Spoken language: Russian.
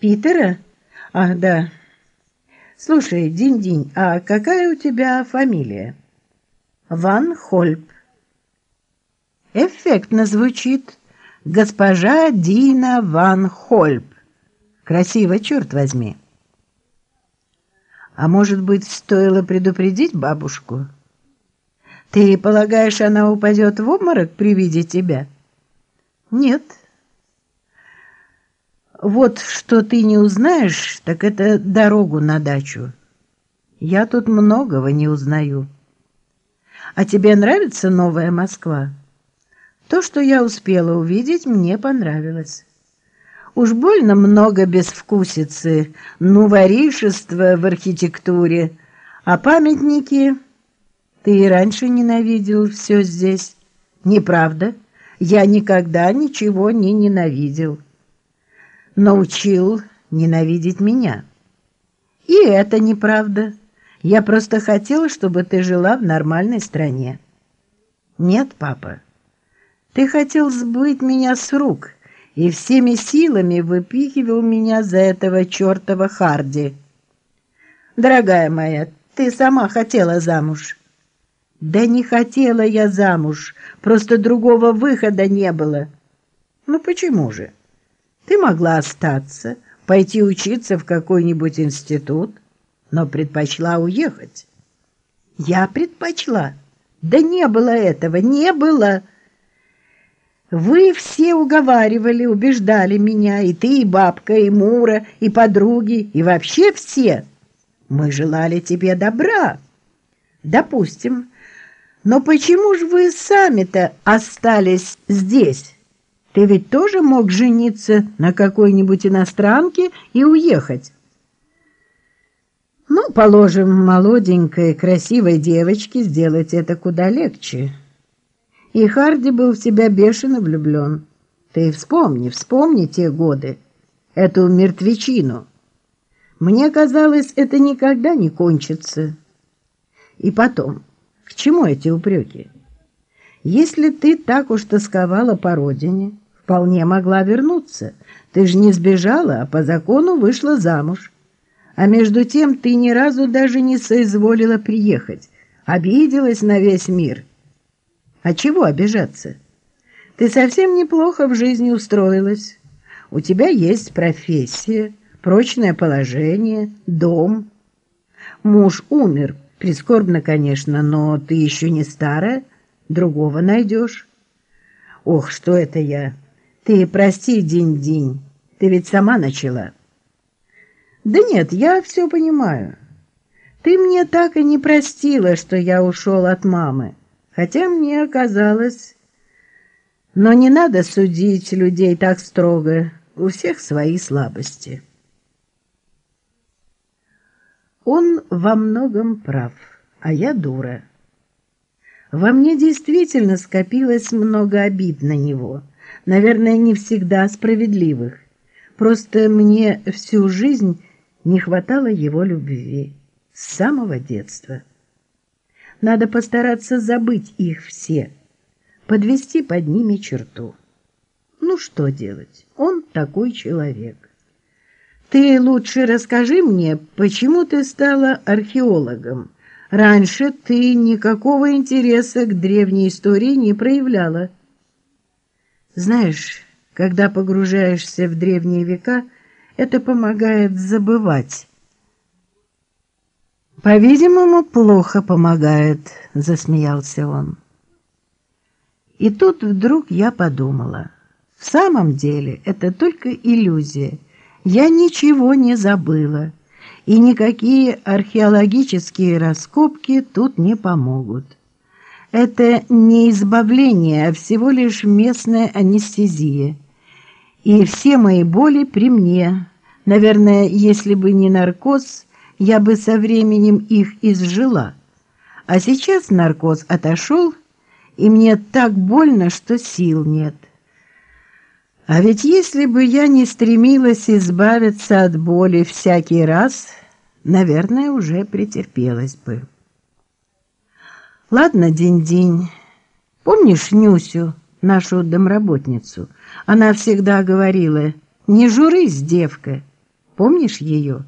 Питера? Ах, да. Слушай, Динь-Динь, а какая у тебя фамилия? Ван Хольп. Эффектно звучит. Госпожа Дина Ван Хольп. Красиво, черт возьми. А может быть, стоило предупредить бабушку? Ты полагаешь, она упадет в обморок при виде тебя? Нет. Вот что ты не узнаешь, так это дорогу на дачу. Я тут многого не узнаю. А тебе нравится новая Москва? То, что я успела увидеть, мне понравилось. Уж больно много безвкусицы, ну, воришества в архитектуре, а памятники... Ты и раньше ненавидел все здесь. Неправда? Я никогда ничего не ненавидел научил ненавидеть меня. И это неправда. Я просто хотела, чтобы ты жила в нормальной стране. Нет, папа, ты хотел сбыть меня с рук и всеми силами выпихивал меня за этого чертова Харди. Дорогая моя, ты сама хотела замуж. Да не хотела я замуж, просто другого выхода не было. Ну почему же? Ты могла остаться, пойти учиться в какой-нибудь институт, но предпочла уехать. Я предпочла. Да не было этого, не было. Вы все уговаривали, убеждали меня, и ты, и бабка, и Мура, и подруги, и вообще все. Мы желали тебе добра. Допустим. Но почему же вы сами-то остались здесь? Ты ведь тоже мог жениться на какой-нибудь иностранке и уехать. Ну, положим, молоденькой, красивой девочке сделать это куда легче. И Харди был в тебя бешено влюблен. Ты вспомни, вспомни те годы, эту мертвечину. Мне казалось, это никогда не кончится. И потом, к чему эти упреки? Если ты так уж тосковала по родине, вполне могла вернуться. Ты же не сбежала, а по закону вышла замуж. А между тем ты ни разу даже не соизволила приехать. Обиделась на весь мир. А чего обижаться? Ты совсем неплохо в жизни устроилась. У тебя есть профессия, прочное положение, дом. Муж умер, прискорбно, конечно, но ты еще не старая, другого найдешь. Ох, что это я! Ты прости, Динь-Динь, ты ведь сама начала. Да нет, я все понимаю. Ты мне так и не простила, что я ушел от мамы, хотя мне оказалось... Но не надо судить людей так строго, у всех свои слабости. Он во многом прав, а я дура. Во мне действительно скопилось много обид на него — наверное, не всегда справедливых. Просто мне всю жизнь не хватало его любви с самого детства. Надо постараться забыть их все, подвести под ними черту. Ну что делать? Он такой человек. Ты лучше расскажи мне, почему ты стала археологом. Раньше ты никакого интереса к древней истории не проявляла. Знаешь, когда погружаешься в древние века, это помогает забывать. По-видимому, плохо помогает, засмеялся он. И тут вдруг я подумала, в самом деле это только иллюзия. Я ничего не забыла, и никакие археологические раскопки тут не помогут. Это не избавление, а всего лишь местная анестезия. И все мои боли при мне. Наверное, если бы не наркоз, я бы со временем их изжила. А сейчас наркоз отошел, и мне так больно, что сил нет. А ведь если бы я не стремилась избавиться от боли всякий раз, наверное, уже претерпелась бы. Ладно, день-день. Помнишь Нюсю, нашу домработницу? Она всегда говорила, не журись, девка, Помнишь ее?»